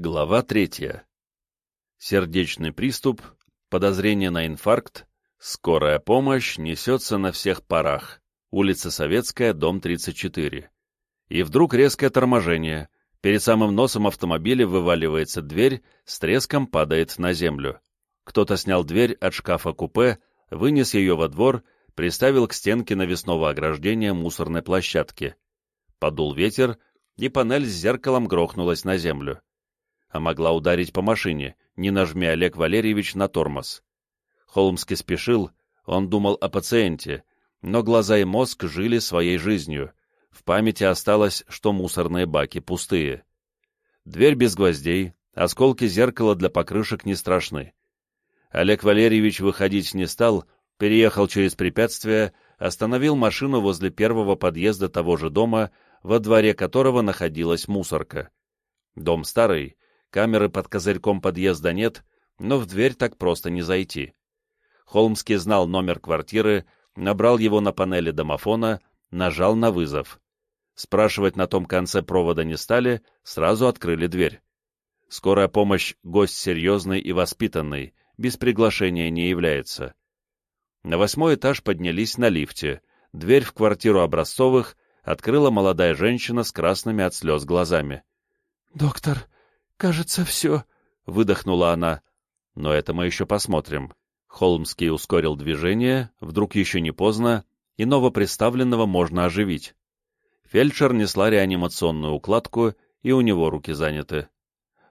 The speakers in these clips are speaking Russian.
Глава третья. Сердечный приступ, подозрение на инфаркт, скорая помощь несется на всех парах. Улица Советская, дом 34. И вдруг резкое торможение. Перед самым носом автомобиля вываливается дверь, с треском падает на землю. Кто-то снял дверь от шкафа-купе, вынес ее во двор, приставил к стенке навесного ограждения мусорной площадки. Подул ветер, и панель с зеркалом грохнулась на землю а могла ударить по машине, не нажми Олег Валерьевич на тормоз. Холмский спешил, он думал о пациенте, но глаза и мозг жили своей жизнью. В памяти осталось, что мусорные баки пустые. Дверь без гвоздей, осколки зеркала для покрышек не страшны. Олег Валерьевич выходить не стал, переехал через препятствие, остановил машину возле первого подъезда того же дома, во дворе которого находилась мусорка. Дом старый, Камеры под козырьком подъезда нет, но в дверь так просто не зайти. Холмский знал номер квартиры, набрал его на панели домофона, нажал на вызов. Спрашивать на том конце провода не стали, сразу открыли дверь. Скорая помощь — гость серьезный и воспитанный, без приглашения не является. На восьмой этаж поднялись на лифте. Дверь в квартиру Образцовых открыла молодая женщина с красными от слез глазами. — Доктор, «Кажется, все», — выдохнула она. «Но это мы еще посмотрим». Холмский ускорил движение, вдруг еще не поздно, и новоприставленного можно оживить. Фельдшер несла реанимационную укладку, и у него руки заняты.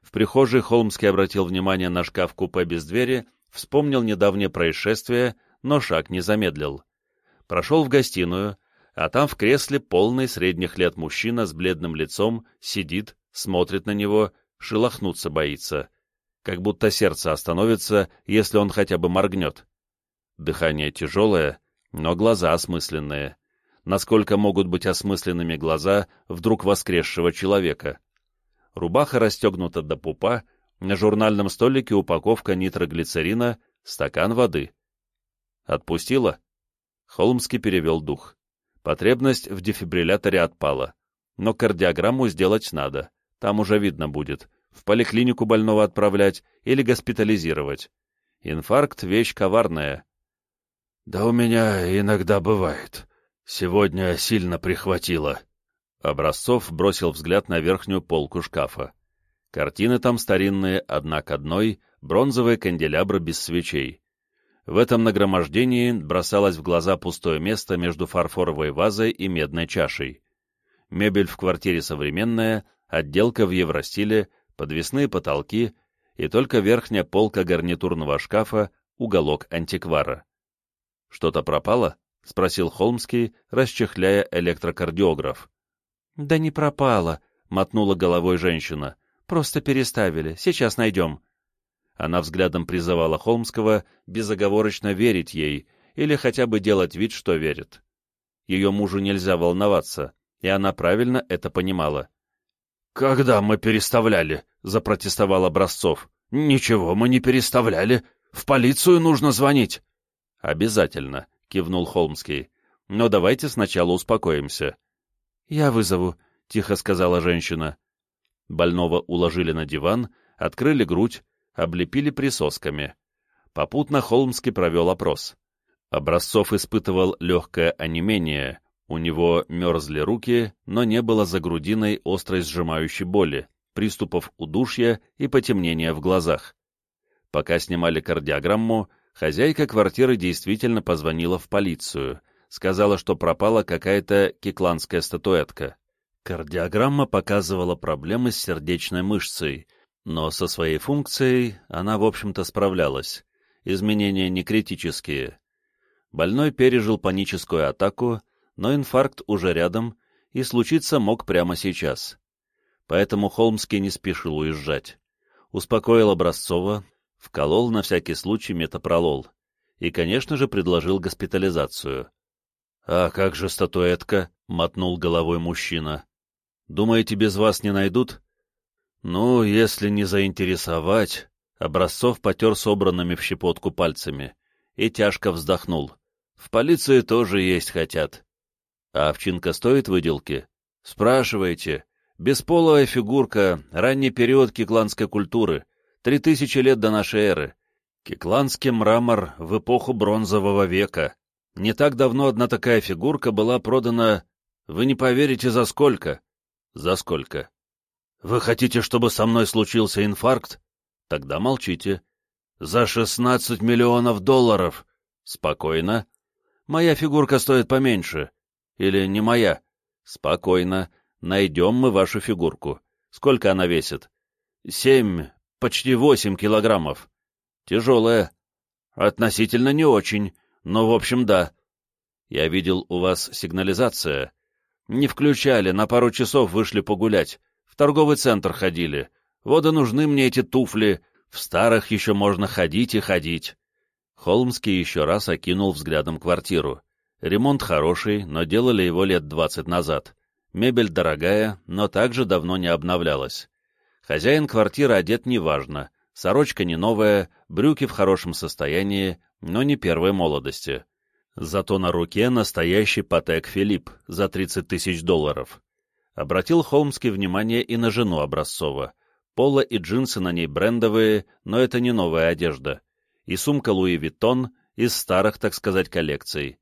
В прихожей Холмский обратил внимание на шкаф-купе без двери, вспомнил недавнее происшествие, но шаг не замедлил. Прошел в гостиную, а там в кресле полный средних лет мужчина с бледным лицом сидит, смотрит на него шелохнуться боится, как будто сердце остановится, если он хотя бы моргнет. Дыхание тяжелое, но глаза осмысленные. Насколько могут быть осмысленными глаза вдруг воскресшего человека? Рубаха расстегнута до пупа, на журнальном столике упаковка нитроглицерина, стакан воды. Отпустила? Холмский перевел дух. Потребность в дефибрилляторе отпала. Но кардиограмму сделать надо. Там уже видно будет, в поликлинику больного отправлять или госпитализировать. Инфаркт — вещь коварная. — Да у меня иногда бывает. Сегодня сильно прихватило. Образцов бросил взгляд на верхнюю полку шкафа. Картины там старинные, одна к одной, бронзовые канделябры без свечей. В этом нагромождении бросалось в глаза пустое место между фарфоровой вазой и медной чашей. Мебель в квартире современная, отделка в евростиле, подвесные потолки и только верхняя полка гарнитурного шкафа, уголок антиквара. «Что-то пропало?» — спросил Холмский, расчехляя электрокардиограф. «Да не пропало», — мотнула головой женщина. «Просто переставили. Сейчас найдем». Она взглядом призывала Холмского безоговорочно верить ей или хотя бы делать вид, что верит. Ее мужу нельзя волноваться, и она правильно это понимала. «Когда мы переставляли?» — запротестовал Образцов. «Ничего мы не переставляли. В полицию нужно звонить». «Обязательно», — кивнул Холмский. «Но давайте сначала успокоимся». «Я вызову», — тихо сказала женщина. Больного уложили на диван, открыли грудь, облепили присосками. Попутно Холмский провел опрос. Образцов испытывал легкое онемение, у него мерзли руки, но не было за грудиной острой сжимающей боли, приступов удушья и потемнения в глазах. Пока снимали кардиограмму, хозяйка квартиры действительно позвонила в полицию, сказала, что пропала какая-то кикландская статуэтка. Кардиограмма показывала проблемы с сердечной мышцей, но со своей функцией она, в общем-то, справлялась. Изменения не критические. Больной пережил паническую атаку, но инфаркт уже рядом и случиться мог прямо сейчас. Поэтому Холмский не спешил уезжать. Успокоил Образцова, вколол на всякий случай метапролол и, конечно же, предложил госпитализацию. «А как же статуэтка?» — мотнул головой мужчина. «Думаете, без вас не найдут?» «Ну, если не заинтересовать...» Образцов потер собранными в щепотку пальцами и тяжко вздохнул. «В полиции тоже есть хотят. А овчинка стоит выделки? Спрашивайте. Бесполая фигурка, ранний период кикландской культуры, три тысячи лет до нашей эры. Кикландский мрамор в эпоху бронзового века. Не так давно одна такая фигурка была продана... Вы не поверите, за сколько? За сколько? Вы хотите, чтобы со мной случился инфаркт? Тогда молчите. За шестнадцать миллионов долларов. Спокойно. Моя фигурка стоит поменьше. Или не моя. Спокойно. Найдем мы вашу фигурку. Сколько она весит? Семь, почти восемь килограммов. Тяжелая. Относительно не очень, но в общем да. Я видел у вас сигнализация. Не включали, на пару часов вышли погулять. В торговый центр ходили. Вот и нужны мне эти туфли. В старых еще можно ходить и ходить. Холмский еще раз окинул взглядом квартиру. Ремонт хороший, но делали его лет двадцать назад. Мебель дорогая, но также давно не обновлялась. Хозяин квартиры одет неважно, сорочка не новая, брюки в хорошем состоянии, но не первой молодости. Зато на руке настоящий Патек Филипп за 30 тысяч долларов. Обратил Холмский внимание и на жену Образцова. Поло и джинсы на ней брендовые, но это не новая одежда. И сумка Луи Виттон из старых, так сказать, коллекций.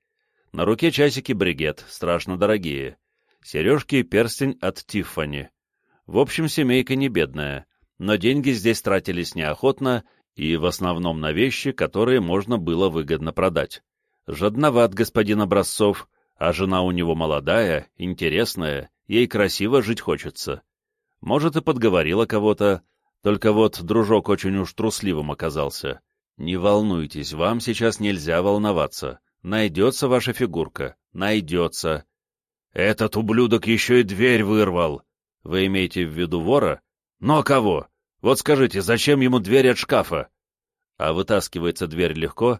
На руке часики бригет, страшно дорогие. Сережки и перстень от Тиффани. В общем, семейка не бедная, но деньги здесь тратились неохотно и в основном на вещи, которые можно было выгодно продать. Жадноват господин Образцов, а жена у него молодая, интересная, ей красиво жить хочется. Может, и подговорила кого-то, только вот дружок очень уж трусливым оказался. Не волнуйтесь, вам сейчас нельзя волноваться. Найдется ваша фигурка, найдется. Этот ублюдок еще и дверь вырвал. Вы имеете в виду вора? Но кого? Вот скажите, зачем ему дверь от шкафа? А вытаскивается дверь легко,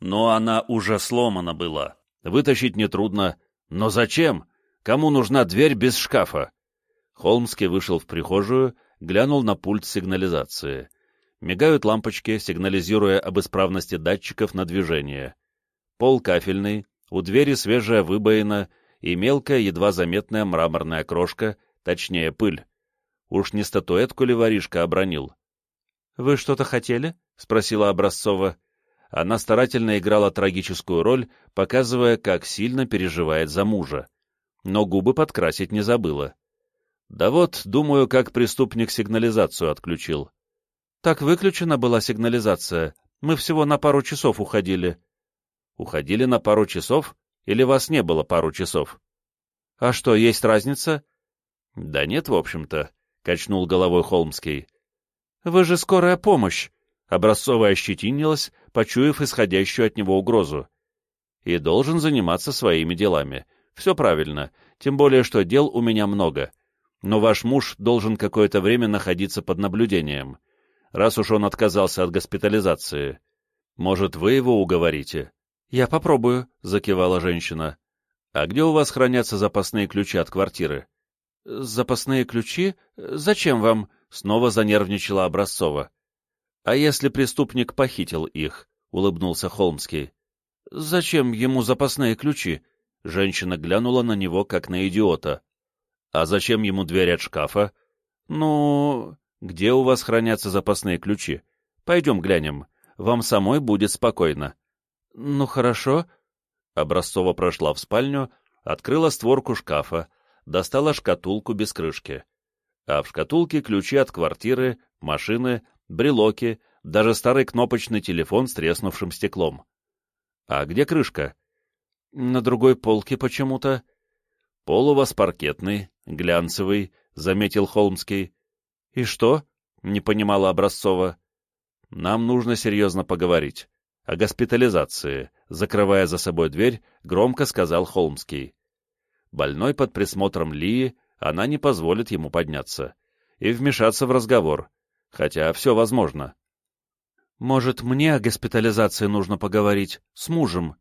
но она уже сломана была. Вытащить нетрудно. Но зачем? Кому нужна дверь без шкафа? Холмский вышел в прихожую, глянул на пульт сигнализации. Мигают лампочки, сигнализируя об исправности датчиков на движение. Пол кафельный, у двери свежая выбоина и мелкая, едва заметная мраморная крошка, точнее пыль. Уж не статуэтку ли воришка обронил? — Вы что-то хотели? — спросила Образцова. Она старательно играла трагическую роль, показывая, как сильно переживает за мужа. Но губы подкрасить не забыла. Да вот, думаю, как преступник сигнализацию отключил. Так выключена была сигнализация. Мы всего на пару часов уходили. Уходили на пару часов? Или вас не было пару часов? А что, есть разница? Да нет, в общем-то, — качнул головой Холмский. Вы же скорая помощь. Образцовая ощетинилась, почуяв исходящую от него угрозу. И должен заниматься своими делами. Все правильно, тем более, что дел у меня много. Но ваш муж должен какое-то время находиться под наблюдением, раз уж он отказался от госпитализации. Может, вы его уговорите? — Я попробую, — закивала женщина. — А где у вас хранятся запасные ключи от квартиры? — Запасные ключи? Зачем вам? — снова занервничала Образцова. «А если преступник похитил их?» — улыбнулся Холмский. «Зачем ему запасные ключи?» Женщина глянула на него, как на идиота. «А зачем ему дверь от шкафа?» «Ну...» «Где у вас хранятся запасные ключи? Пойдем глянем. Вам самой будет спокойно». «Ну, хорошо». Образцова прошла в спальню, открыла створку шкафа, достала шкатулку без крышки. А в шкатулке ключи от квартиры, машины, брелоки, даже старый кнопочный телефон с треснувшим стеклом. А где крышка? На другой полке почему-то. Пол у вас паркетный, глянцевый, заметил Холмский. И что? Не понимала Образцова. Нам нужно серьезно поговорить. О госпитализации, закрывая за собой дверь, громко сказал Холмский. Больной под присмотром Лии, она не позволит ему подняться и вмешаться в разговор, хотя все возможно. «Может, мне о госпитализации нужно поговорить? С мужем?»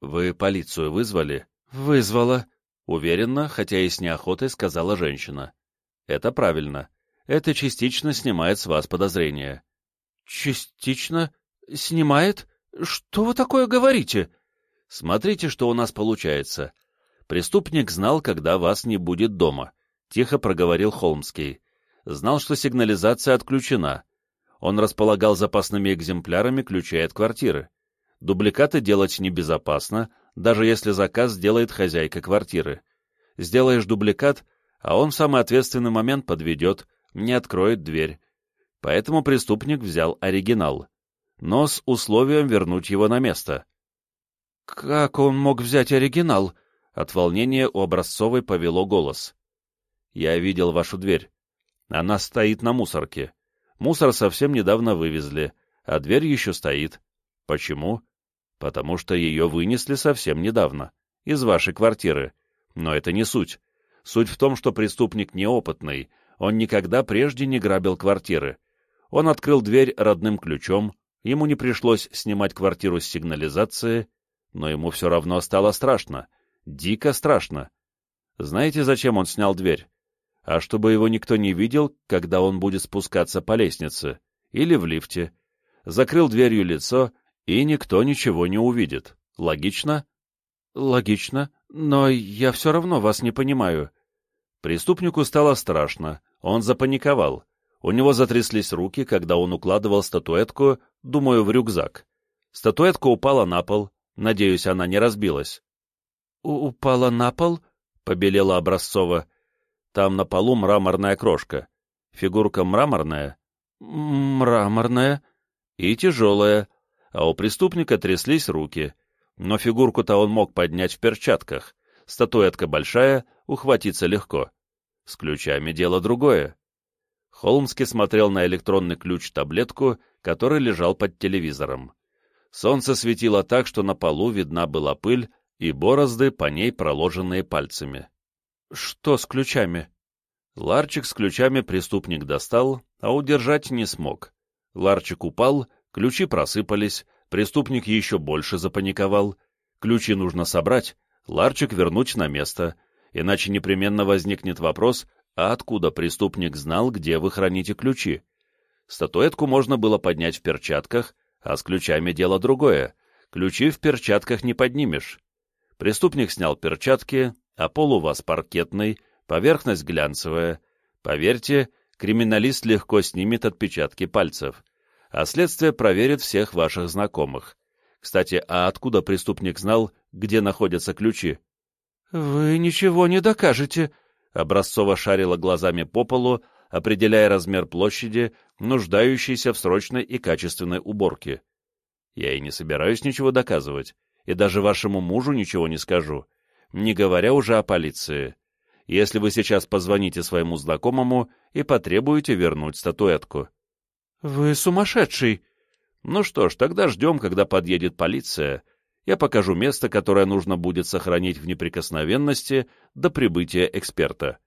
«Вы полицию вызвали?» «Вызвала», — уверенно, хотя и с неохотой, сказала женщина. «Это правильно. Это частично снимает с вас подозрения». «Частично? Снимает? Что вы такое говорите?» «Смотрите, что у нас получается. Преступник знал, когда вас не будет дома. тихо проговорил Холмский. Знал, что сигнализация отключена. Он располагал запасными экземплярами ключей от квартиры. Дубликаты делать небезопасно, даже если заказ сделает хозяйка квартиры. Сделаешь дубликат, а он в самый ответственный момент подведет, не откроет дверь. Поэтому преступник взял оригинал, но с условием вернуть его на место. «Как он мог взять оригинал?» От волнения у Образцовой повело голос. «Я видел вашу дверь. Она стоит на мусорке. Мусор совсем недавно вывезли, а дверь еще стоит. Почему? Потому что ее вынесли совсем недавно, из вашей квартиры. Но это не суть. Суть в том, что преступник неопытный, он никогда прежде не грабил квартиры. Он открыл дверь родным ключом, ему не пришлось снимать квартиру с сигнализации, но ему все равно стало страшно, дико страшно. Знаете, зачем он снял дверь? А чтобы его никто не видел, когда он будет спускаться по лестнице или в лифте. Закрыл дверью лицо, и никто ничего не увидит. Логично? Логично, но я все равно вас не понимаю. Преступнику стало страшно, он запаниковал. У него затряслись руки, когда он укладывал статуэтку, думаю, в рюкзак. Статуэтка упала на пол, надеюсь, она не разбилась. — Упала на пол? — побелела Образцова. Там на полу мраморная крошка. Фигурка мраморная? Мраморная. И тяжелая. А у преступника тряслись руки. Но фигурку-то он мог поднять в перчатках. Статуэтка большая, ухватиться легко. С ключами дело другое. Холмский смотрел на электронный ключ-таблетку, который лежал под телевизором. Солнце светило так, что на полу видна была пыль и борозды, по ней проложенные пальцами. «Что с ключами?» Ларчик с ключами преступник достал, а удержать не смог. Ларчик упал, ключи просыпались, преступник еще больше запаниковал. Ключи нужно собрать, Ларчик вернуть на место, иначе непременно возникнет вопрос, а откуда преступник знал, где вы храните ключи? Статуэтку можно было поднять в перчатках, а с ключами дело другое. Ключи в перчатках не поднимешь. Преступник снял перчатки, а пол у вас паркетный, поверхность глянцевая. Поверьте, криминалист легко снимет отпечатки пальцев, а следствие проверит всех ваших знакомых. Кстати, а откуда преступник знал, где находятся ключи? — Вы ничего не докажете, — Образцова шарила глазами по полу, определяя размер площади, нуждающейся в срочной и качественной уборке. Я и не собираюсь ничего доказывать, и даже вашему мужу ничего не скажу не говоря уже о полиции, если вы сейчас позвоните своему знакомому и потребуете вернуть статуэтку. — Вы сумасшедший! Ну что ж, тогда ждем, когда подъедет полиция. Я покажу место, которое нужно будет сохранить в неприкосновенности до прибытия эксперта.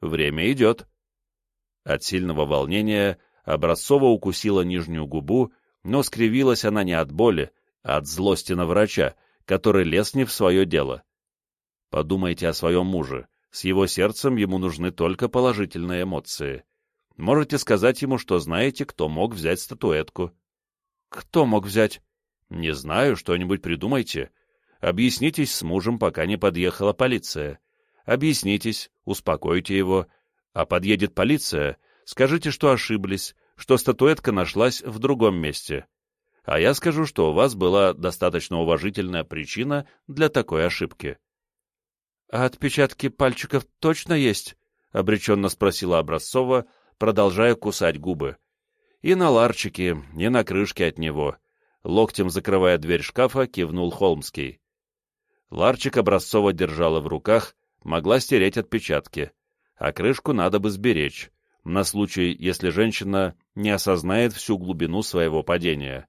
Время идет. От сильного волнения Образцова укусила нижнюю губу, но скривилась она не от боли, а от злости на врача, который лез не в свое дело. Подумайте о своем муже. С его сердцем ему нужны только положительные эмоции. Можете сказать ему, что знаете, кто мог взять статуэтку. Кто мог взять? Не знаю, что-нибудь придумайте. Объяснитесь с мужем, пока не подъехала полиция. Объяснитесь, успокойте его. А подъедет полиция, скажите, что ошиблись, что статуэтка нашлась в другом месте. А я скажу, что у вас была достаточно уважительная причина для такой ошибки. «А отпечатки пальчиков точно есть?» — обреченно спросила Образцова, продолжая кусать губы. «И на ларчике, и на крышке от него». Локтем закрывая дверь шкафа, кивнул Холмский. Ларчик Образцова держала в руках, могла стереть отпечатки, а крышку надо бы сберечь, на случай, если женщина не осознает всю глубину своего падения.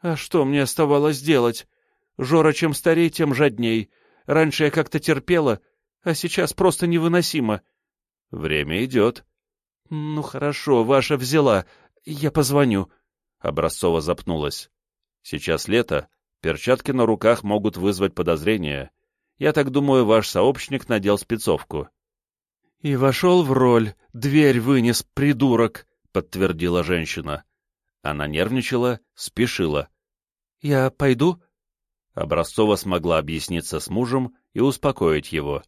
«А что мне оставалось делать? Жора чем старей, тем жадней», Раньше я как-то терпела, а сейчас просто невыносимо. Время идет. Ну хорошо, ваша взяла. Я позвоню. Образцова запнулась. Сейчас лето, перчатки на руках могут вызвать подозрения. Я так думаю, ваш сообщник надел спецовку. И вошел в роль, дверь вынес, придурок, подтвердила женщина. Она нервничала, спешила. Я пойду? Образцова смогла объясниться с мужем и успокоить его.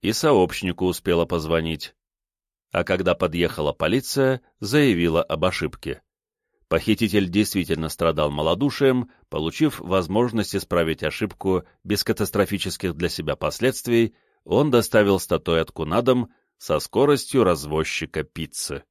и сообщнику успела позвонить. А когда подъехала полиция, заявила об ошибке. Похититель действительно страдал малодушием, получив возможность исправить ошибку без катастрофических для себя последствий, он доставил статуэтку на дом со скоростью развозчика пиццы.